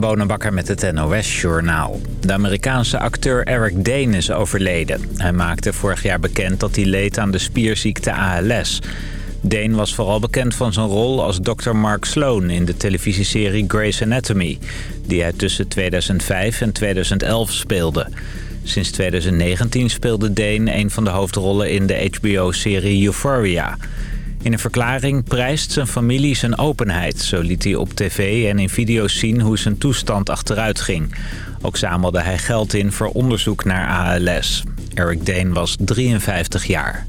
Bonenbakker met het NOS Journaal. De Amerikaanse acteur Eric Dane is overleden. Hij maakte vorig jaar bekend dat hij leed aan de spierziekte ALS. Dane was vooral bekend van zijn rol als Dr. Mark Sloan in de televisieserie Grey's Anatomy... die hij tussen 2005 en 2011 speelde. Sinds 2019 speelde Dane een van de hoofdrollen in de HBO-serie Euphoria... In een verklaring prijst zijn familie zijn openheid. Zo liet hij op tv en in video's zien hoe zijn toestand achteruit ging. Ook zamelde hij geld in voor onderzoek naar ALS. Eric Dane was 53 jaar.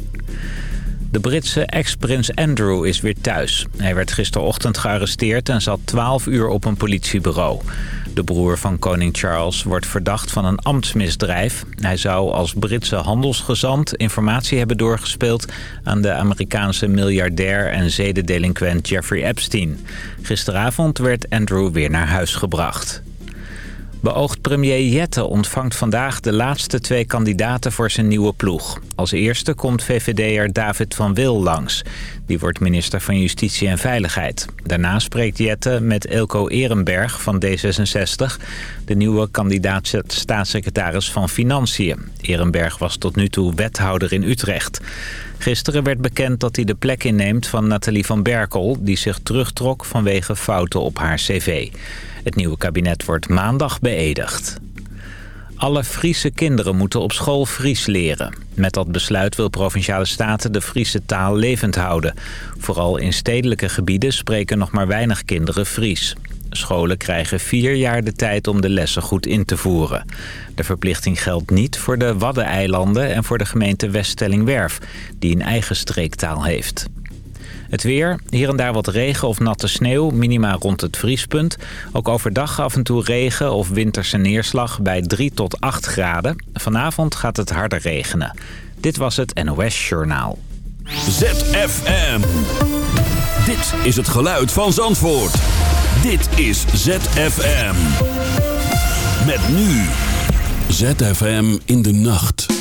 De Britse ex-prins Andrew is weer thuis. Hij werd gisterochtend gearresteerd en zat 12 uur op een politiebureau. De broer van koning Charles wordt verdacht van een ambtsmisdrijf. Hij zou als Britse handelsgezant informatie hebben doorgespeeld... aan de Amerikaanse miljardair en zedendelinquent Jeffrey Epstein. Gisteravond werd Andrew weer naar huis gebracht. Beoogd premier Jette ontvangt vandaag de laatste twee kandidaten voor zijn nieuwe ploeg. Als eerste komt VVD'er David van Wil langs. Die wordt minister van Justitie en Veiligheid. Daarna spreekt Jette met Elko Ehrenberg van D66... de nieuwe kandidaat staatssecretaris van Financiën. Ehrenberg was tot nu toe wethouder in Utrecht. Gisteren werd bekend dat hij de plek inneemt van Nathalie van Berkel... die zich terugtrok vanwege fouten op haar cv. Het nieuwe kabinet wordt maandag beëdigd. Alle Friese kinderen moeten op school Fries leren. Met dat besluit wil Provinciale Staten de Friese taal levend houden. Vooral in stedelijke gebieden spreken nog maar weinig kinderen Fries. Scholen krijgen vier jaar de tijd om de lessen goed in te voeren. De verplichting geldt niet voor de Waddeneilanden en voor de gemeente Weststellingwerf... die een eigen streektaal heeft. Het weer, hier en daar wat regen of natte sneeuw, minima rond het vriespunt. Ook overdag af en toe regen of winterse neerslag bij 3 tot 8 graden. Vanavond gaat het harder regenen. Dit was het NOS Journaal. ZFM. Dit is het geluid van Zandvoort. Dit is ZFM. Met nu. ZFM in de nacht.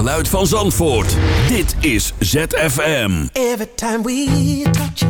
geluid van Zandvoort. Dit is ZFM. Every time we touch you.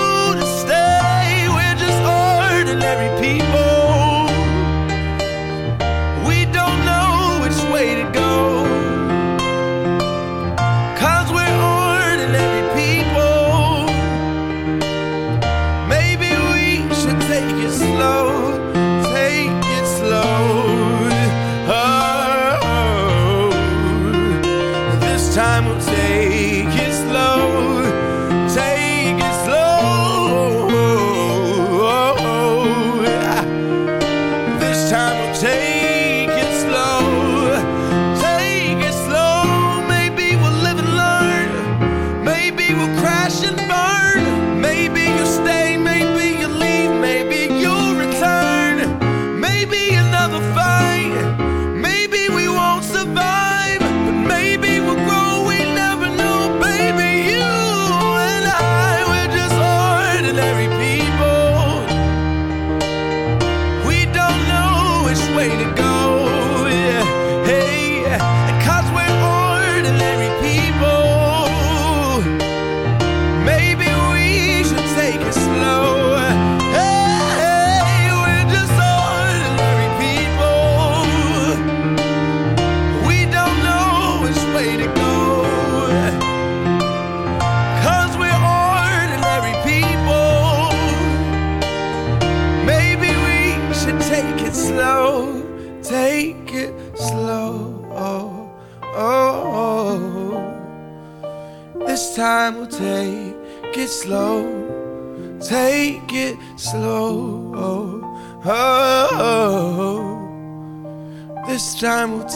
ordinary people.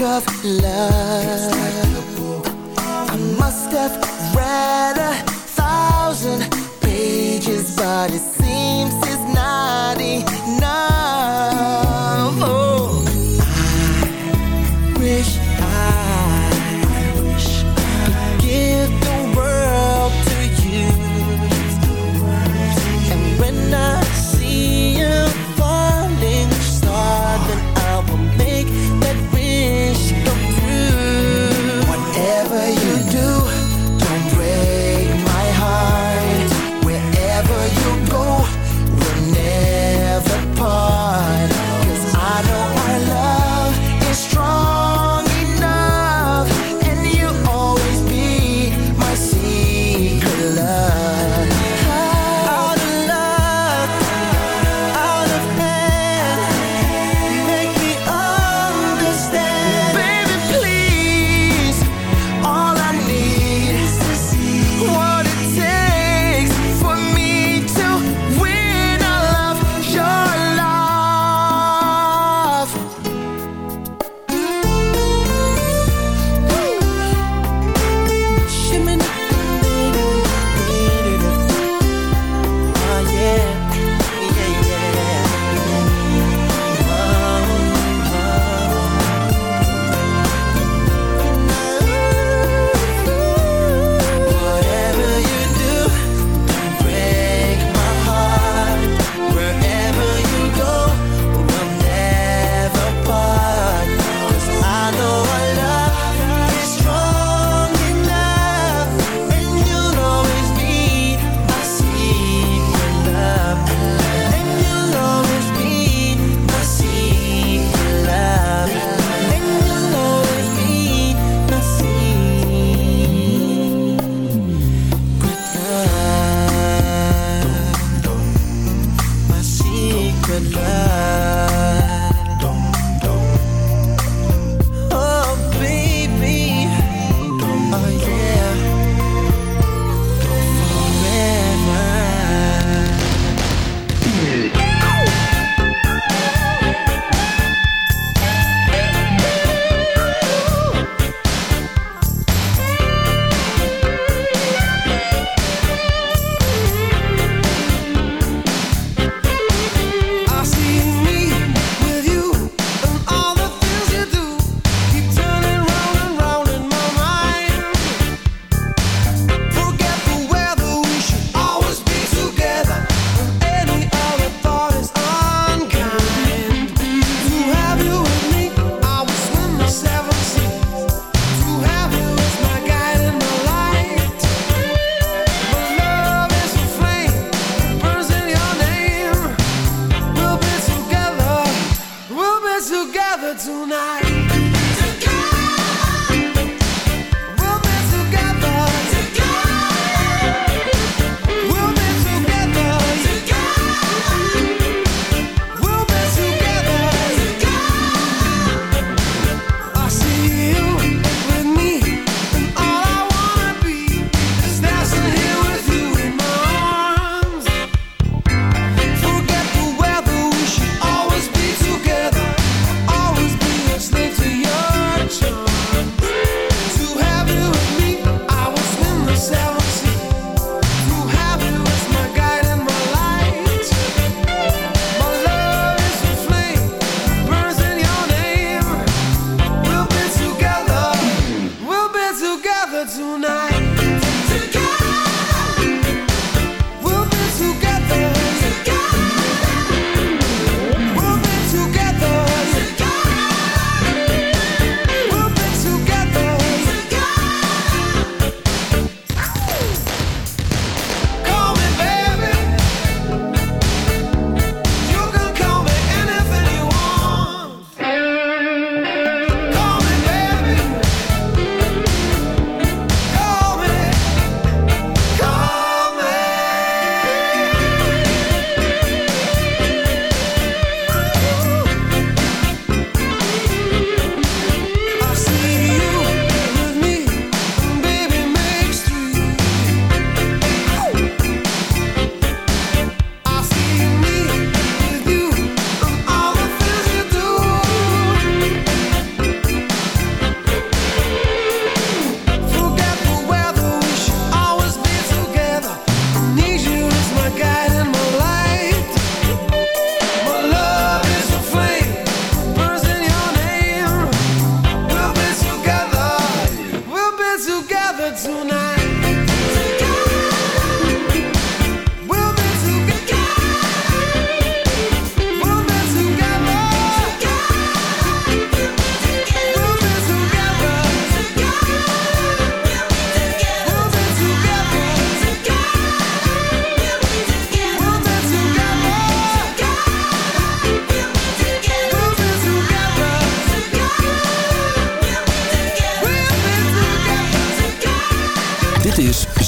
Of love.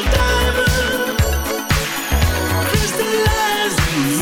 diamonds crystallizing